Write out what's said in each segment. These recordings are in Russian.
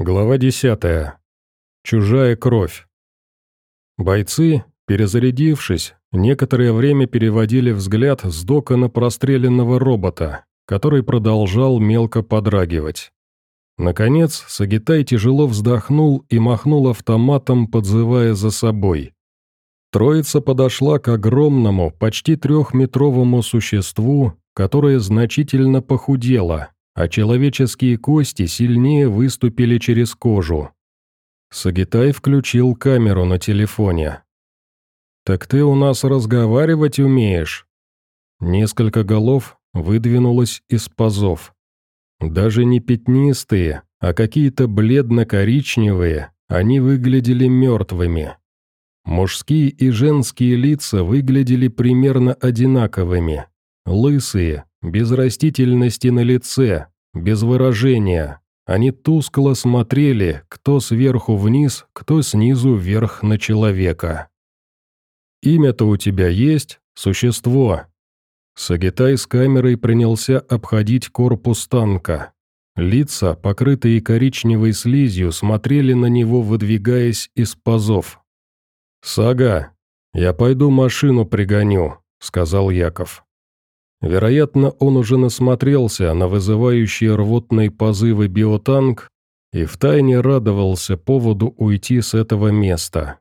Глава 10. Чужая кровь. Бойцы, перезарядившись, некоторое время переводили взгляд с дока на простреленного робота, который продолжал мелко подрагивать. Наконец, Сагитай тяжело вздохнул и махнул автоматом, подзывая за собой. Троица подошла к огромному, почти трехметровому существу, которое значительно похудело, а человеческие кости сильнее выступили через кожу. Сагитай включил камеру на телефоне. «Так ты у нас разговаривать умеешь?» Несколько голов выдвинулось из пазов. Даже не пятнистые, а какие-то бледно-коричневые, они выглядели мертвыми. Мужские и женские лица выглядели примерно одинаковыми. Лысые, без растительности на лице, без выражения. Они тускло смотрели, кто сверху вниз, кто снизу вверх на человека. «Имя-то у тебя есть? Существо?» Сагитай с камерой принялся обходить корпус танка. Лица, покрытые коричневой слизью, смотрели на него, выдвигаясь из пазов. «Сага, я пойду машину пригоню», — сказал Яков. Вероятно, он уже насмотрелся на вызывающие рвотные позывы биотанк и втайне радовался поводу уйти с этого места.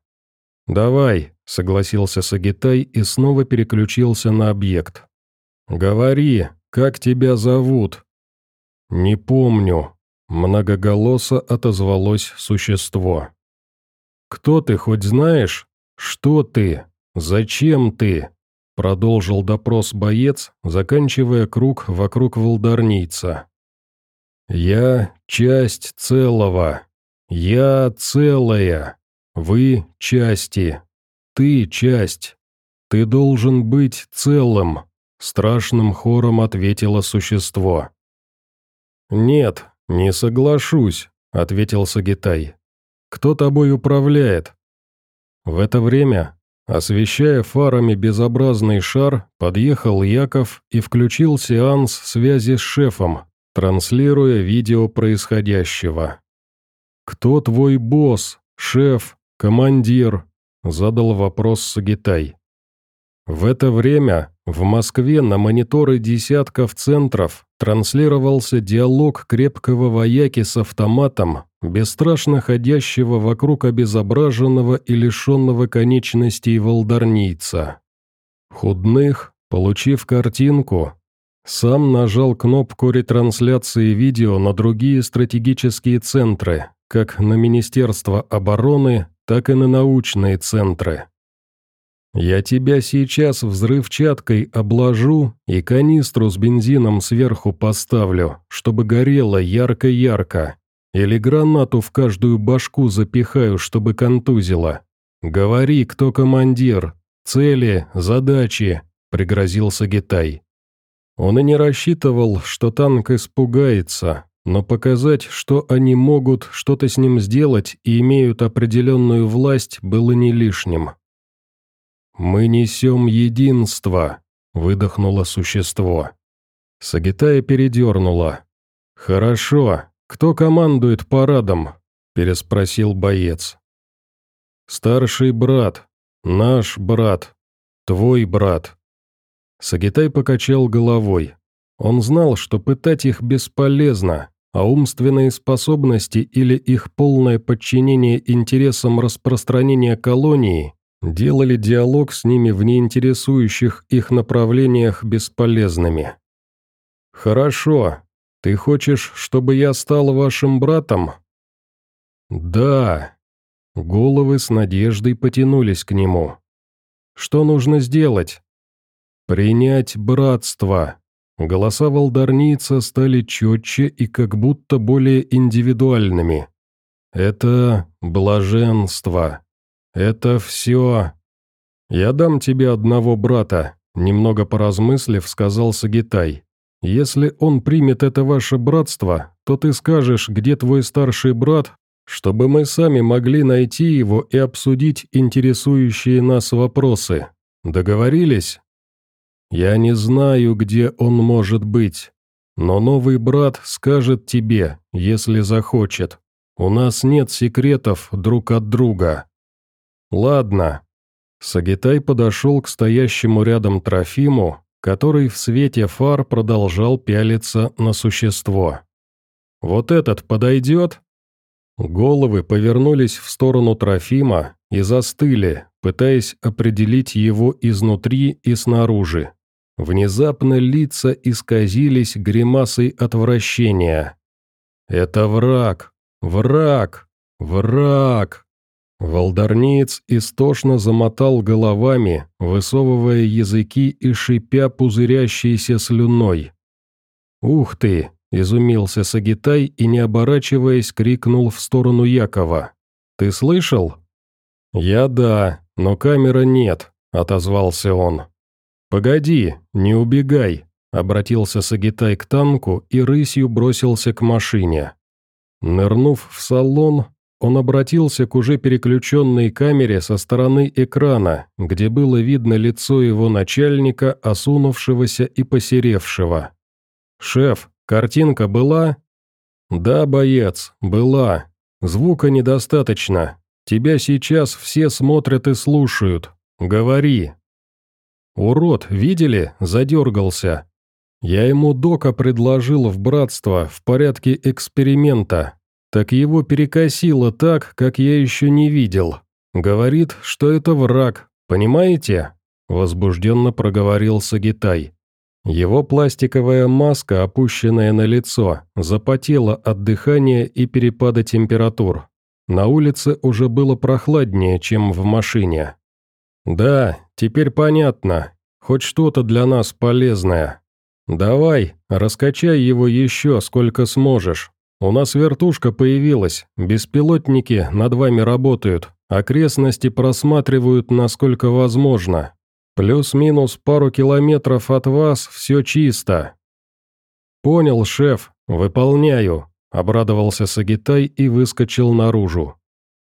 «Давай», — согласился Сагитай и снова переключился на объект. «Говори, как тебя зовут?» «Не помню», — многоголосо отозвалось существо. «Кто ты, хоть знаешь? Что ты? Зачем ты?» Продолжил допрос боец, заканчивая круг вокруг волдарница. «Я часть целого. Я целая. Вы части. Ты часть. Ты должен быть целым», — страшным хором ответило существо. «Нет, не соглашусь», — ответил Сагитай. «Кто тобой управляет?» В это время Освещая фарами безобразный шар, подъехал Яков и включил сеанс связи с шефом, транслируя видео происходящего. «Кто твой босс, шеф, командир?» – задал вопрос Сагитай. В это время в Москве на мониторы десятков центров транслировался диалог крепкого вояки с автоматом, бесстрашно ходящего вокруг обезображенного и лишенного конечностей волдарнийца. Худных, получив картинку, сам нажал кнопку ретрансляции видео на другие стратегические центры, как на Министерство обороны, так и на научные центры. Я тебя сейчас взрывчаткой обложу и канистру с бензином сверху поставлю, чтобы горело ярко-ярко. Или гранату в каждую башку запихаю, чтобы контузило. Говори, кто командир, цели, задачи», — пригрозил Сагитай. Он и не рассчитывал, что танк испугается, но показать, что они могут что-то с ним сделать и имеют определенную власть, было не лишним. «Мы несем единство», — выдохнуло существо. Сагитая передернула. «Хорошо. Кто командует парадом?» — переспросил боец. «Старший брат. Наш брат. Твой брат». Сагитай покачал головой. Он знал, что пытать их бесполезно, а умственные способности или их полное подчинение интересам распространения колонии делали диалог с ними в неинтересующих их направлениях бесполезными. «Хорошо. Ты хочешь, чтобы я стал вашим братом?» «Да». Головы с надеждой потянулись к нему. «Что нужно сделать?» «Принять братство». Голоса волдарница стали четче и как будто более индивидуальными. «Это блаженство». «Это все...» «Я дам тебе одного брата», — немного поразмыслив, сказал Сагитай. «Если он примет это ваше братство, то ты скажешь, где твой старший брат, чтобы мы сами могли найти его и обсудить интересующие нас вопросы. Договорились?» «Я не знаю, где он может быть, но новый брат скажет тебе, если захочет. У нас нет секретов друг от друга». «Ладно». Сагитай подошел к стоящему рядом Трофиму, который в свете фар продолжал пялиться на существо. «Вот этот подойдет?» Головы повернулись в сторону Трофима и застыли, пытаясь определить его изнутри и снаружи. Внезапно лица исказились гримасой отвращения. «Это враг! Враг! Враг!» Волдарниец истошно замотал головами, высовывая языки и шипя пузырящейся слюной. «Ух ты!» – изумился Сагитай и, не оборачиваясь, крикнул в сторону Якова. «Ты слышал?» «Я да, но камеры нет», – отозвался он. «Погоди, не убегай», – обратился Сагитай к танку и рысью бросился к машине. Нырнув в салон, он обратился к уже переключенной камере со стороны экрана, где было видно лицо его начальника, осунувшегося и посеревшего. «Шеф, картинка была?» «Да, боец, была. Звука недостаточно. Тебя сейчас все смотрят и слушают. Говори». «Урод, видели?» – задергался. Я ему дока предложил в братство в порядке эксперимента, так его перекосило так, как я еще не видел. Говорит, что это враг, понимаете?» Возбужденно проговорил Сагитай. Его пластиковая маска, опущенная на лицо, запотела от дыхания и перепада температур. На улице уже было прохладнее, чем в машине. «Да, теперь понятно. Хоть что-то для нас полезное. Давай, раскачай его еще, сколько сможешь. «У нас вертушка появилась, беспилотники над вами работают, окрестности просматривают насколько возможно. Плюс-минус пару километров от вас все чисто». «Понял, шеф, выполняю», – обрадовался Сагитай и выскочил наружу.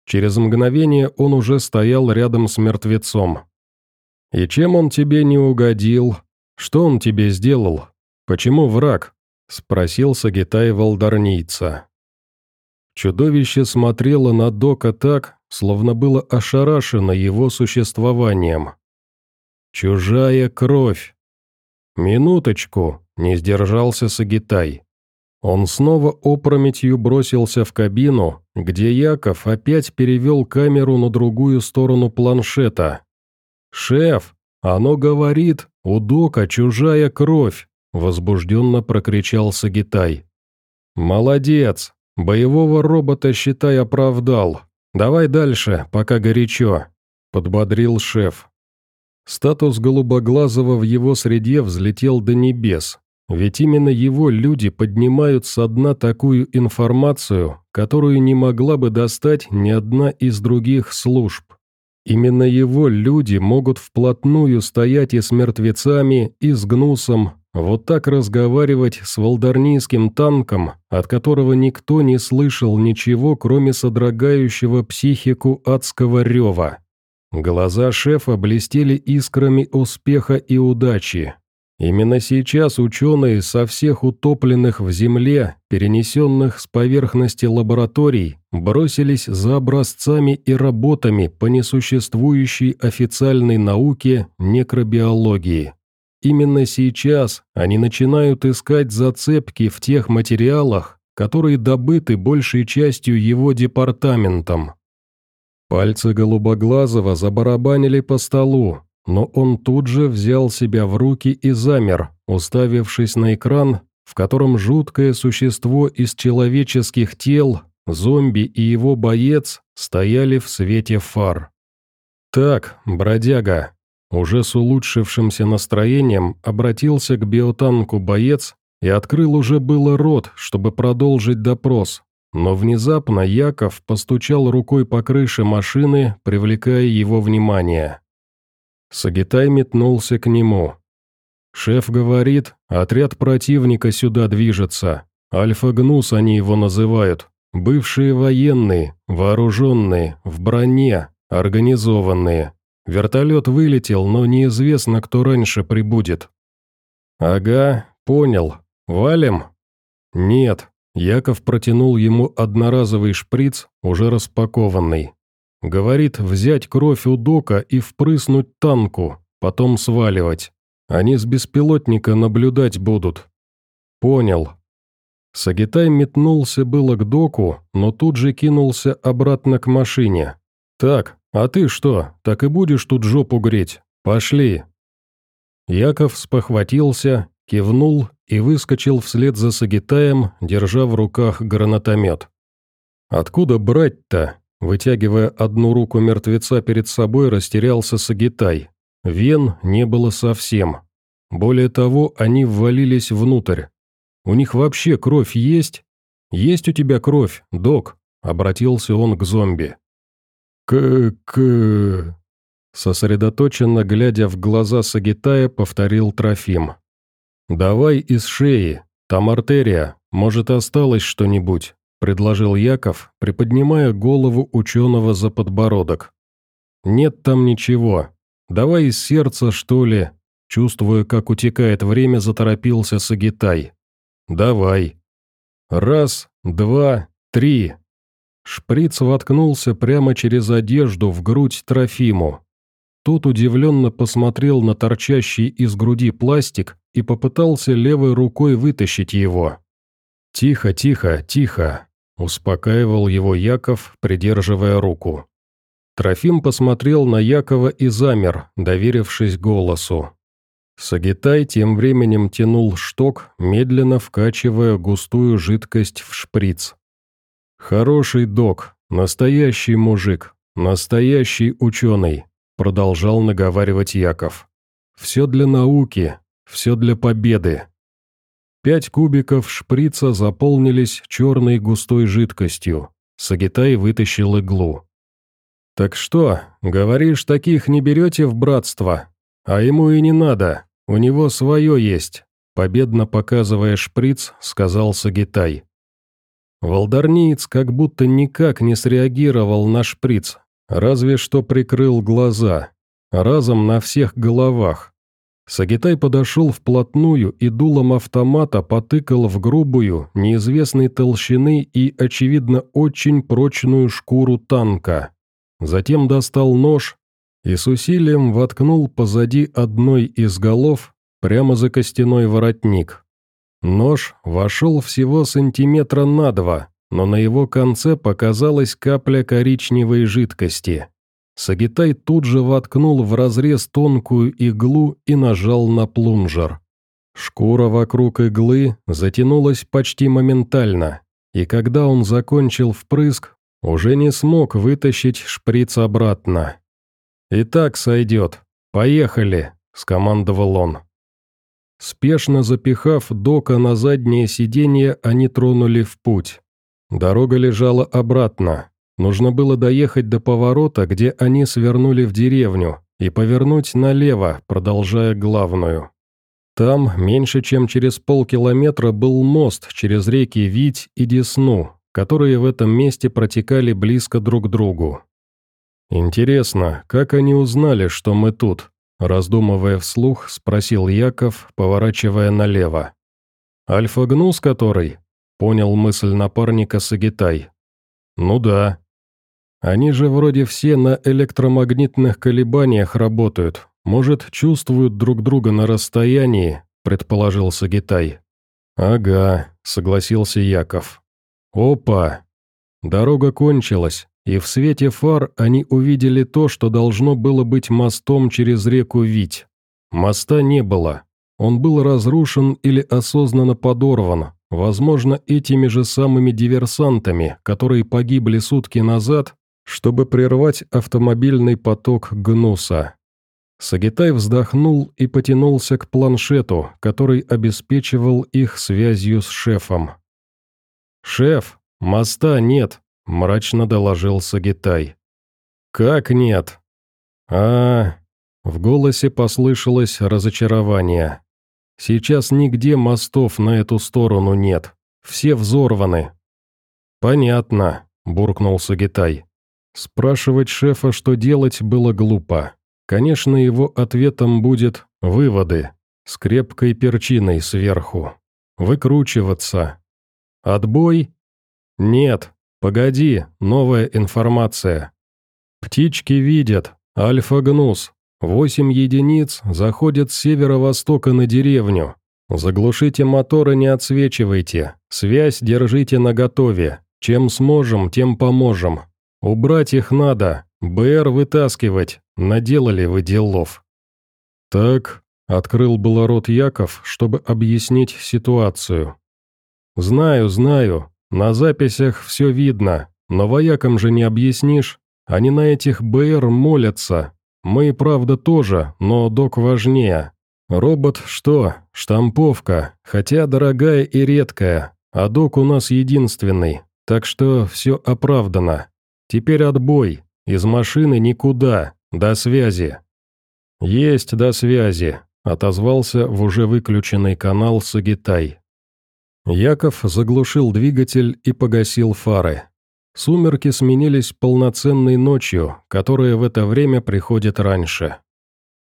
Через мгновение он уже стоял рядом с мертвецом. «И чем он тебе не угодил? Что он тебе сделал? Почему враг?» — спросил Сагитай Волдарнийца. Чудовище смотрело на Дока так, словно было ошарашено его существованием. «Чужая кровь!» «Минуточку!» — не сдержался Сагитай. Он снова опрометью бросился в кабину, где Яков опять перевел камеру на другую сторону планшета. «Шеф, оно говорит, у Дока чужая кровь!» Возбужденно прокричал Сагитай. «Молодец! Боевого робота, считай, оправдал. Давай дальше, пока горячо», — подбодрил шеф. Статус Голубоглазого в его среде взлетел до небес, ведь именно его люди поднимают со дна такую информацию, которую не могла бы достать ни одна из других служб. Именно его люди могут вплотную стоять и с мертвецами, и с гнусом, вот так разговаривать с волдарнийским танком, от которого никто не слышал ничего, кроме содрогающего психику адского рева. Глаза шефа блестели искрами успеха и удачи. Именно сейчас ученые со всех утопленных в земле, перенесенных с поверхности лабораторий, бросились за образцами и работами по несуществующей официальной науке некробиологии. Именно сейчас они начинают искать зацепки в тех материалах, которые добыты большей частью его департаментом. Пальцы Голубоглазого забарабанили по столу, но он тут же взял себя в руки и замер, уставившись на экран, в котором жуткое существо из человеческих тел, зомби и его боец стояли в свете фар. «Так, бродяга, уже с улучшившимся настроением обратился к биотанку боец и открыл уже было рот, чтобы продолжить допрос, но внезапно Яков постучал рукой по крыше машины, привлекая его внимание. Сагитай метнулся к нему. «Шеф говорит, отряд противника сюда движется. Альфа-гнус они его называют. Бывшие военные, вооруженные, в броне, организованные. Вертолет вылетел, но неизвестно, кто раньше прибудет». «Ага, понял. Валим?» «Нет, Яков протянул ему одноразовый шприц, уже распакованный. Говорит, взять кровь у дока и впрыснуть танку, потом сваливать. Они с беспилотника наблюдать будут. Понял. Сагитай метнулся было к доку, но тут же кинулся обратно к машине. «Так, а ты что, так и будешь тут жопу греть? Пошли!» Яков спохватился, кивнул и выскочил вслед за Сагитаем, держа в руках гранатомет. «Откуда брать-то?» Вытягивая одну руку мертвеца перед собой, растерялся Сагитай. Вен не было совсем. Более того, они ввалились внутрь. «У них вообще кровь есть?» «Есть у тебя кровь, док?» — обратился он к зомби. «К-к...» Сосредоточенно глядя в глаза Сагитая, повторил Трофим. «Давай из шеи, там артерия, может, осталось что-нибудь», – предложил Яков, приподнимая голову ученого за подбородок. «Нет там ничего. Давай из сердца, что ли?» Чувствуя, как утекает время, заторопился Сагитай. «Давай». «Раз, два, три». Шприц воткнулся прямо через одежду в грудь Трофиму. Тот удивленно посмотрел на торчащий из груди пластик и попытался левой рукой вытащить его. «Тихо, тихо, тихо», – успокаивал его Яков, придерживая руку. Трофим посмотрел на Якова и замер, доверившись голосу. Сагитай тем временем тянул шток, медленно вкачивая густую жидкость в шприц. «Хороший док, настоящий мужик, настоящий ученый», продолжал наговаривать Яков. «Все для науки, все для победы». Пять кубиков шприца заполнились черной густой жидкостью. Сагитай вытащил иглу. «Так что, говоришь, таких не берете в братство? А ему и не надо, у него свое есть», победно показывая шприц, сказал Сагитай. Волдарниец как будто никак не среагировал на шприц, разве что прикрыл глаза, разом на всех головах. Сагитай подошел вплотную и дулом автомата потыкал в грубую, неизвестной толщины и, очевидно, очень прочную шкуру танка. Затем достал нож и с усилием воткнул позади одной из голов прямо за костяной воротник. Нож вошел всего сантиметра на два, но на его конце показалась капля коричневой жидкости. Сагитай тут же воткнул в разрез тонкую иглу и нажал на плунжер. Шкура вокруг иглы затянулась почти моментально, и когда он закончил впрыск, уже не смог вытащить шприц обратно. «И так сойдет. Поехали», — скомандовал он. Спешно запихав Дока на заднее сиденье, они тронули в путь. Дорога лежала обратно, Нужно было доехать до поворота, где они свернули в деревню, и повернуть налево, продолжая главную. Там, меньше чем через полкилометра, был мост через реки Вить и Десну, которые в этом месте протекали близко друг к другу. «Интересно, как они узнали, что мы тут?» Раздумывая вслух, спросил Яков, поворачивая налево. «Альфа-гнус который?» — понял мысль напарника Сагитай. «Ну да», они же вроде все на электромагнитных колебаниях работают. Может, чувствуют друг друга на расстоянии, предположил Сагитай. Ага, согласился Яков. Опа! Дорога кончилась, и в свете фар они увидели то, что должно было быть мостом через реку Вить. Моста не было. Он был разрушен или осознанно подорван, возможно, этими же самыми диверсантами, которые погибли сутки назад чтобы прервать автомобильный поток гнуса. Сагитай вздохнул и потянулся к планшету, который обеспечивал их связью с шефом. «Шеф, моста нет», – мрачно доложил Сагитай. «Как нет?» а, В голосе послышалось разочарование. «Сейчас нигде мостов на эту сторону нет. Все взорваны». «Понятно», – буркнул Сагитай. Спрашивать шефа, что делать, было глупо. Конечно, его ответом будет «выводы» с крепкой перчиной сверху. Выкручиваться. Отбой? Нет. Погоди, новая информация. Птички видят. Альфа-гнус. Восемь единиц заходят с северо-востока на деревню. Заглушите моторы, не отсвечивайте. Связь держите наготове. Чем сможем, тем поможем. Убрать их надо. БР вытаскивать. Наделали вы делов. Так, открыл было рот Яков, чтобы объяснить ситуацию. Знаю, знаю. На записях все видно. Но воякам же не объяснишь. Они на этих БР молятся. Мы, правда, тоже, но док важнее. Робот что? Штамповка, хотя дорогая и редкая, а док у нас единственный, так что все оправдано. Теперь отбой, из машины никуда, до связи». «Есть до связи», — отозвался в уже выключенный канал Сагитай. Яков заглушил двигатель и погасил фары. Сумерки сменились полноценной ночью, которая в это время приходит раньше.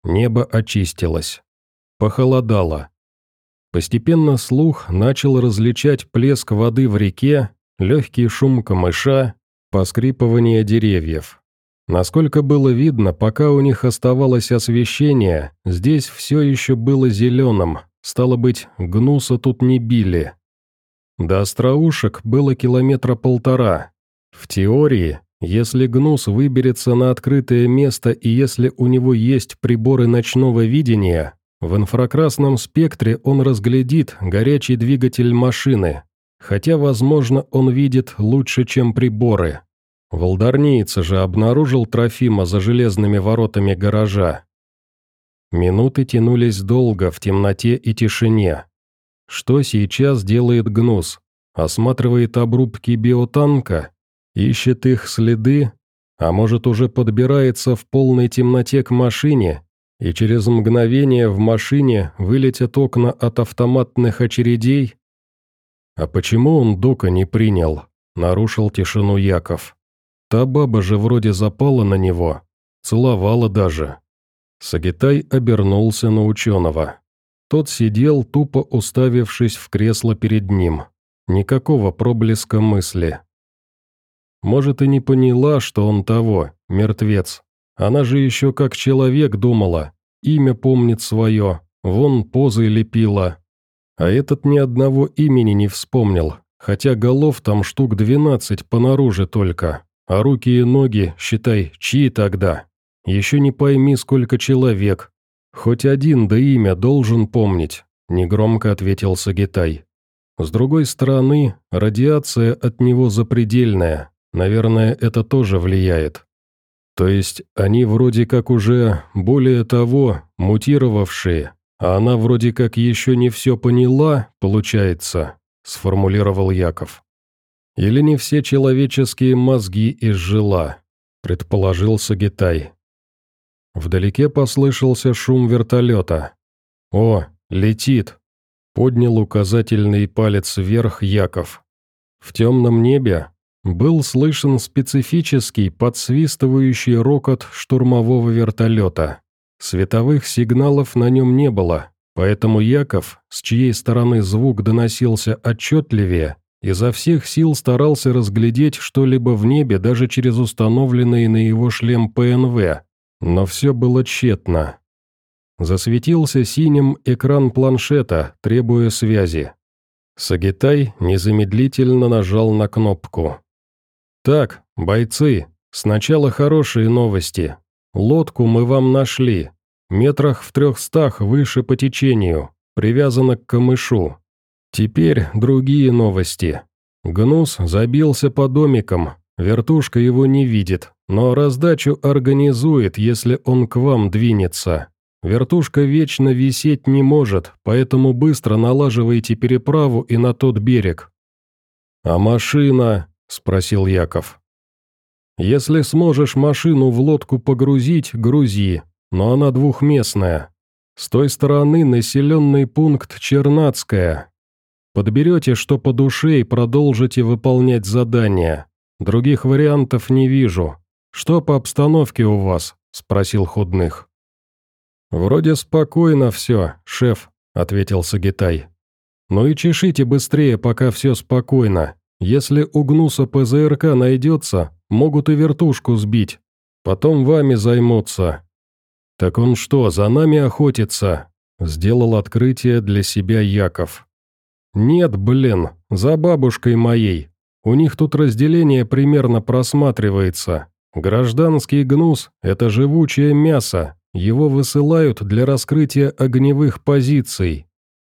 Небо очистилось. Похолодало. Постепенно слух начал различать плеск воды в реке, легкий шум камыша, поскрипывание деревьев. Насколько было видно, пока у них оставалось освещение, здесь все еще было зеленым, стало быть, гнуса тут не били. До остроушек было километра полтора. В теории, если гнус выберется на открытое место и если у него есть приборы ночного видения, в инфракрасном спектре он разглядит горячий двигатель машины, хотя, возможно, он видит лучше, чем приборы. Волдарница же обнаружил Трофима за железными воротами гаража. Минуты тянулись долго в темноте и тишине. Что сейчас делает Гнус? Осматривает обрубки биотанка? Ищет их следы? А может, уже подбирается в полной темноте к машине и через мгновение в машине вылетят окна от автоматных очередей? А почему он Дока не принял? Нарушил тишину Яков. Та баба же вроде запала на него, целовала даже. Сагитай обернулся на ученого. Тот сидел, тупо уставившись в кресло перед ним. Никакого проблеска мысли. Может, и не поняла, что он того, мертвец, она же еще как человек думала, имя помнит свое, вон позы лепила. А этот ни одного имени не вспомнил, хотя голов там штук двенадцать понаружи только, а руки и ноги, считай, чьи тогда. Еще не пойми, сколько человек. Хоть один да имя должен помнить, негромко ответил Сагитай. С другой стороны, радиация от него запредельная, наверное, это тоже влияет. То есть они вроде как уже, более того, мутировавшие, а она вроде как еще не все поняла, получается, сформулировал Яков. Или не все человеческие мозги изжила, предположил Сагитай. Вдалеке послышался шум вертолета. «О, летит!» — поднял указательный палец вверх Яков. В темном небе был слышен специфический подсвистывающий рокот штурмового вертолета. Световых сигналов на нем не было, поэтому Яков, с чьей стороны звук доносился отчетливее, изо всех сил старался разглядеть что-либо в небе даже через установленный на его шлем ПНВ, но все было тщетно. Засветился синим экран планшета, требуя связи. Сагитай незамедлительно нажал на кнопку. «Так, бойцы, сначала хорошие новости. Лодку мы вам нашли. Метрах в трехстах выше по течению, привязана к камышу. Теперь другие новости. Гнус забился по домикам, вертушка его не видит, но раздачу организует, если он к вам двинется. Вертушка вечно висеть не может, поэтому быстро налаживайте переправу и на тот берег. А машина, – спросил Яков. «Если сможешь машину в лодку погрузить, грузи, но она двухместная. С той стороны населенный пункт Чернацкая. Подберете, что по душе, и продолжите выполнять задание. Других вариантов не вижу. Что по обстановке у вас?» – спросил Худных. «Вроде спокойно все, шеф», – ответил Сагитай. Ну и чешите быстрее, пока все спокойно. Если у Гнуса ПЗРК найдется, могут и вертушку сбить. Потом вами займутся». «Так он что, за нами охотится?» Сделал открытие для себя Яков. «Нет, блин, за бабушкой моей. У них тут разделение примерно просматривается. Гражданский гнус – это живучее мясо, его высылают для раскрытия огневых позиций.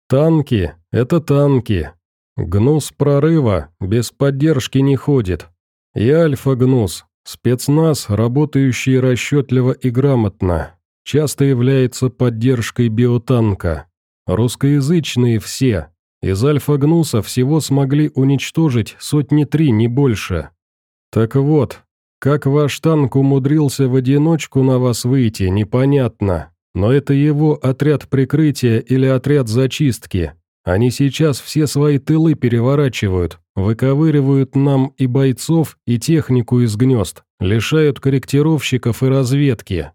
Танки – это танки. Гнус прорыва без поддержки не ходит. И альфа-гнус – спецназ, работающий расчетливо и грамотно, часто является поддержкой биотанка. Русскоязычные все. Из альфа-гнуса всего смогли уничтожить сотни три, не больше. Так вот, как ваш танк умудрился в одиночку на вас выйти, непонятно. Но это его отряд прикрытия или отряд зачистки. Они сейчас все свои тылы переворачивают, выковыривают нам и бойцов, и технику из гнезд, лишают корректировщиков и разведки.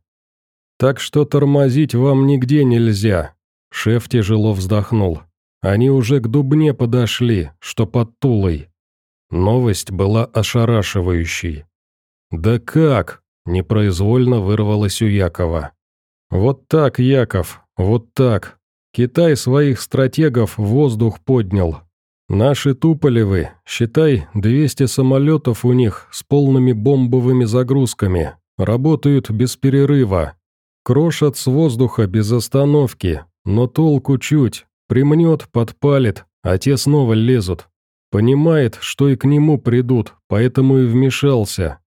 Так что тормозить вам нигде нельзя. Шеф тяжело вздохнул. Они уже к Дубне подошли, что под Тулой. Новость была ошарашивающей. «Да как?» – непроизвольно вырвалось у Якова. «Вот так, Яков, вот так. Китай своих стратегов в воздух поднял. Наши Туполевы, считай, 200 самолетов у них с полными бомбовыми загрузками, работают без перерыва. Крошат с воздуха без остановки, но толку чуть, примнет, подпалит, а те снова лезут. Понимает, что и к нему придут, поэтому и вмешался.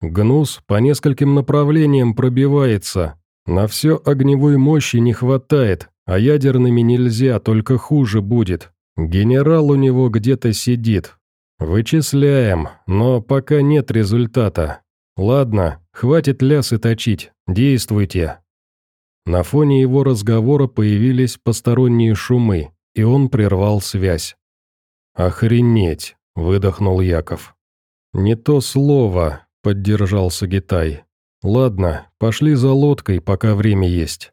Гнус по нескольким направлениям пробивается. На все огневой мощи не хватает, а ядерными нельзя, только хуже будет. Генерал у него где-то сидит. Вычисляем, но пока нет результата. Ладно, хватит лясы точить, действуйте. На фоне его разговора появились посторонние шумы, и он прервал связь. «Охренеть!» – выдохнул Яков. «Не то слово, – поддержал Сагитай. «Ладно, пошли за лодкой, пока время есть».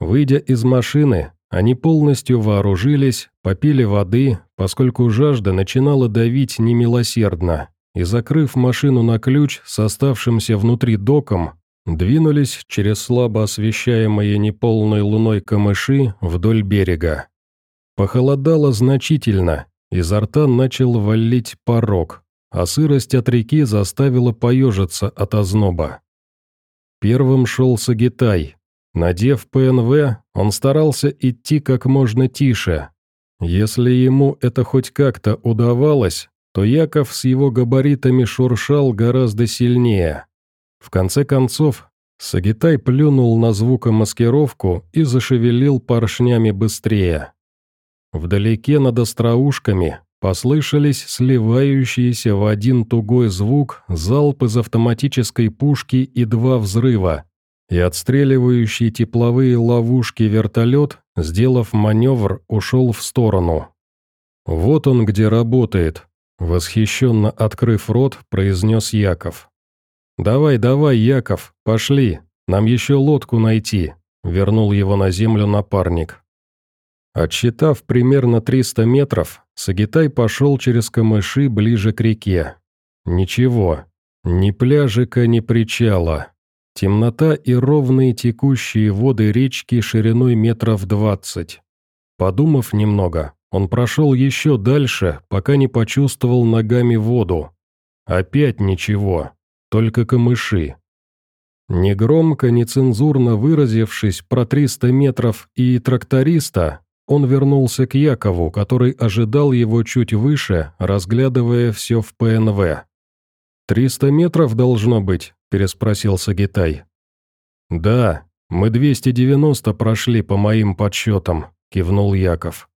Выйдя из машины, они полностью вооружились, попили воды, поскольку жажда начинала давить немилосердно, и, закрыв машину на ключ с оставшимся внутри доком, двинулись через слабо освещаемые неполной луной камыши вдоль берега. Похолодало значительно, изо рта начал валить порог а сырость от реки заставила поежиться от озноба. Первым шел Сагитай. Надев ПНВ, он старался идти как можно тише. Если ему это хоть как-то удавалось, то Яков с его габаритами шуршал гораздо сильнее. В конце концов, Сагитай плюнул на звукомаскировку и зашевелил поршнями быстрее. Вдалеке над остроушками Послышались сливающиеся в один тугой звук залп из автоматической пушки и два взрыва, и отстреливающий тепловые ловушки вертолет, сделав маневр, ушел в сторону. «Вот он где работает», — восхищенно открыв рот, произнес Яков. «Давай, давай, Яков, пошли, нам еще лодку найти», — вернул его на землю напарник. Отсчитав примерно 300 метров, Сагитай пошел через камыши ближе к реке. Ничего, ни пляжика, ни причала. Темнота и ровные текущие воды речки шириной метров двадцать. Подумав немного, он прошел еще дальше, пока не почувствовал ногами воду. Опять ничего, только камыши. Негромко, нецензурно выразившись про 300 метров и тракториста, он вернулся к Якову, который ожидал его чуть выше, разглядывая все в ПНВ. «Триста метров должно быть?» – переспросил Сагитай. «Да, мы 290 прошли по моим подсчетам», – кивнул Яков.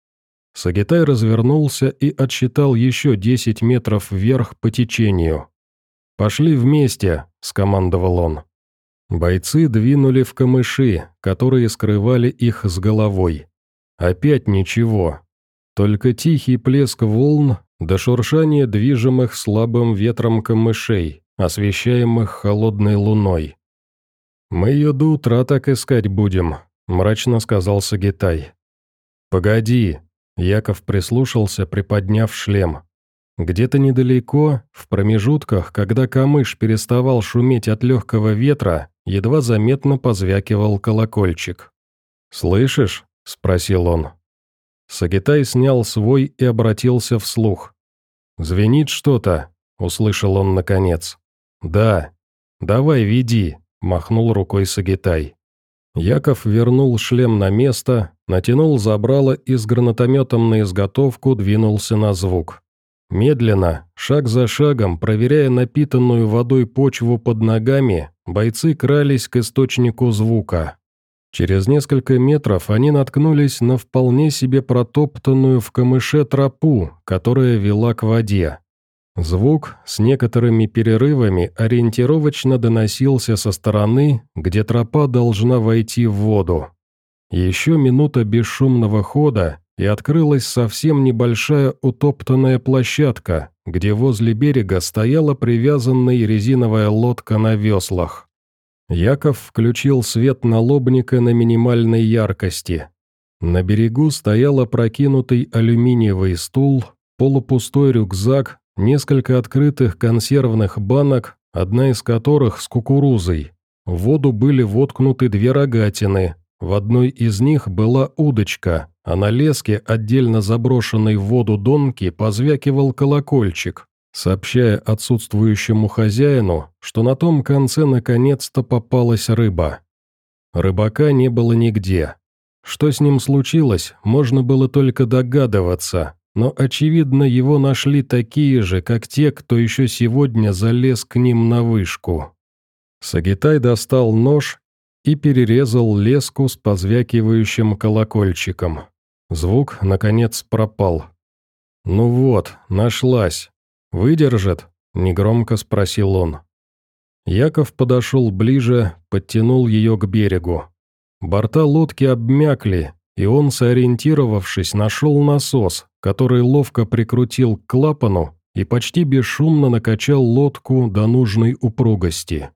Сагитай развернулся и отсчитал еще 10 метров вверх по течению. «Пошли вместе», – скомандовал он. Бойцы двинули в камыши, которые скрывали их с головой. Опять ничего. Только тихий плеск волн до шуршания движимых слабым ветром камышей, освещаемых холодной луной. «Мы ее до утра так искать будем», — мрачно сказал Сагитай. «Погоди, Яков прислушался, приподняв шлем. Где-то недалеко, в промежутках, когда камыш переставал шуметь от легкого ветра, едва заметно позвякивал колокольчик. «Слышишь?» — спросил он. Сагитай снял свой и обратился вслух. «Звенит что-то», — услышал он наконец. «Да. Давай, веди», — махнул рукой Сагитай. Яков вернул шлем на место, натянул забрало и с гранатометом на изготовку двинулся на звук. Медленно, шаг за шагом, проверяя напитанную водой почву под ногами, бойцы крались к источнику звука. Через несколько метров они наткнулись на вполне себе протоптанную в камыше тропу, которая вела к воде. Звук с некоторыми перерывами ориентировочно доносился со стороны, где тропа должна войти в воду. Еще минута бесшумного хода, и открылась совсем небольшая утоптанная площадка, где возле берега стояла привязанная резиновая лодка на веслах. Яков включил свет налобника на минимальной яркости. На берегу стоял опрокинутый алюминиевый стул, полупустой рюкзак, несколько открытых консервных банок, одна из которых с кукурузой. В воду были воткнуты две рогатины, в одной из них была удочка, а на леске, отдельно заброшенной в воду донки, позвякивал колокольчик, сообщая отсутствующему хозяину, что на том конце наконец-то попалась рыба. Рыбака не было нигде. Что с ним случилось, можно было только догадываться, но, очевидно, его нашли такие же, как те, кто еще сегодня залез к ним на вышку. Сагитай достал нож и перерезал леску с позвякивающим колокольчиком. Звук, наконец, пропал. «Ну вот, нашлась. Выдержит?» – негромко спросил он. Яков подошел ближе, подтянул ее к берегу. Борта лодки обмякли, и он, сориентировавшись, нашел насос, который ловко прикрутил к клапану и почти бесшумно накачал лодку до нужной упругости.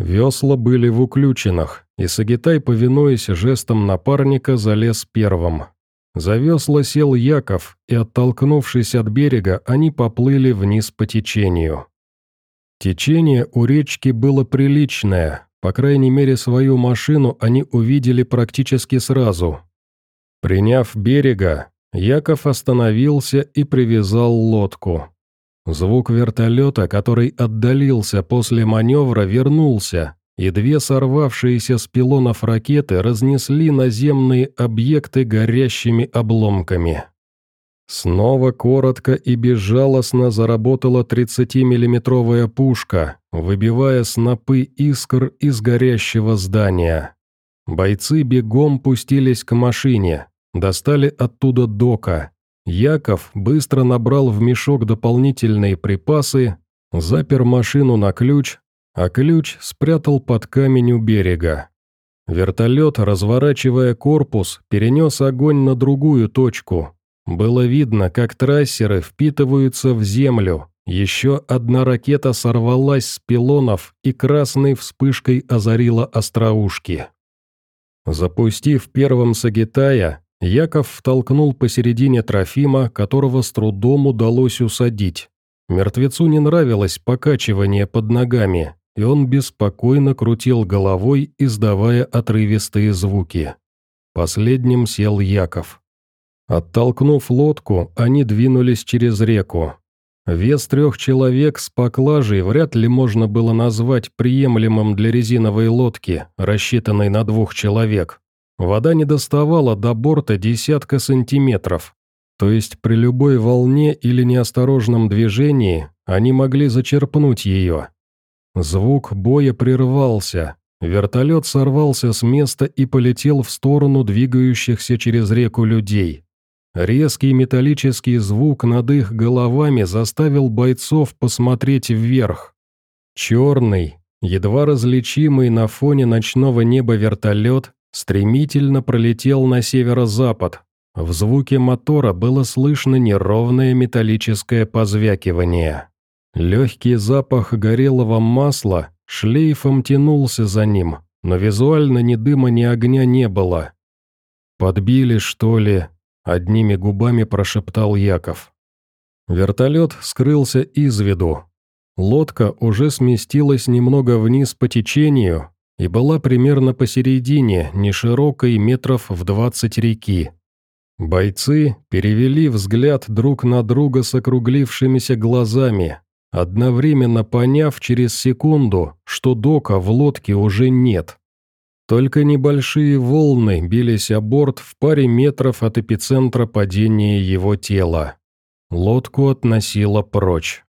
Весла были в уключенных, и Сагитай, повинуясь жестом напарника, залез первым. За весла сел Яков, и, оттолкнувшись от берега, они поплыли вниз по течению. Течение у речки было приличное, по крайней мере свою машину они увидели практически сразу, Приняв берега, Яков остановился и привязал лодку. Звук вертолета, который отдалился после маневра, вернулся, и две сорвавшиеся с пилонов ракеты разнесли наземные объекты горящими обломками. Снова коротко и безжалостно заработала 30-миллиметровая пушка, выбивая снопы искр из горящего здания. Бойцы бегом пустились к машине, Достали оттуда дока. Яков быстро набрал в мешок дополнительные припасы, запер машину на ключ, а ключ спрятал под камень у берега. Вертолет, разворачивая корпус, перенес огонь на другую точку. Было видно, как трассеры впитываются в землю. Еще одна ракета сорвалась с пилонов и красной вспышкой озарила остроушки. Запустив первым Сагитая, Яков втолкнул посередине Трофима, которого с трудом удалось усадить. Мертвецу не нравилось покачивание под ногами, и он беспокойно крутил головой, издавая отрывистые звуки. Последним сел Яков. Оттолкнув лодку, они двинулись через реку. Вес трех человек с поклажей вряд ли можно было назвать приемлемым для резиновой лодки, рассчитанной на двух человек. Вода не доставала до борта десятка сантиметров, то есть при любой волне или неосторожном движении они могли зачерпнуть ее. Звук боя прервался, вертолет сорвался с места и полетел в сторону двигающихся через реку людей. Резкий металлический звук над их головами заставил бойцов посмотреть вверх. Черный, едва различимый на фоне ночного неба вертолет стремительно пролетел на северо-запад. В звуке мотора было слышно неровное металлическое позвякивание. Легкий запах горелого масла шлейфом тянулся за ним, но визуально ни дыма, ни огня не было. «Подбили, что ли?» – одними губами прошептал Яков. Вертолет скрылся из виду. Лодка уже сместилась немного вниз по течению и была примерно посередине неширокой метров в двадцать реки. Бойцы перевели взгляд друг на друга с округлившимися глазами, одновременно поняв через секунду, что дока в лодке уже нет. Только небольшие волны бились о борт в паре метров от эпицентра падения его тела. Лодку относило прочь.